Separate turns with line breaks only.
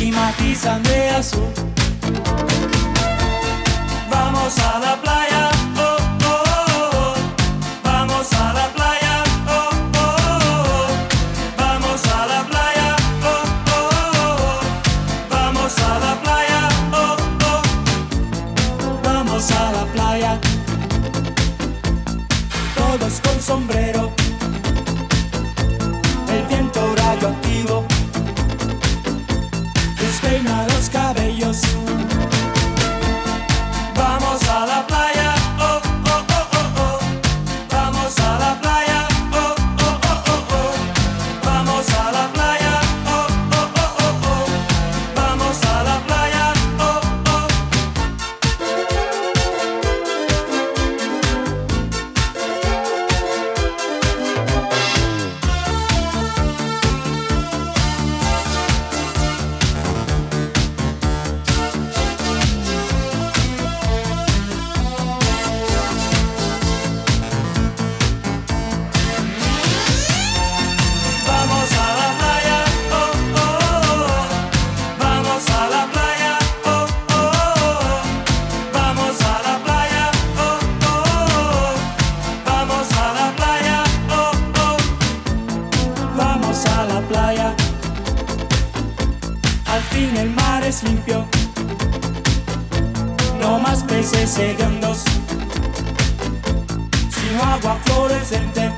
I Matisan de Azul. Vamos a la playa, o vamos a la playa, o Vamos a la playa, o Vamos a la playa, Vamos a la playa, todos con sombrero. Al fin el mar es limpio, no más peces hediondos, sino agua florescente.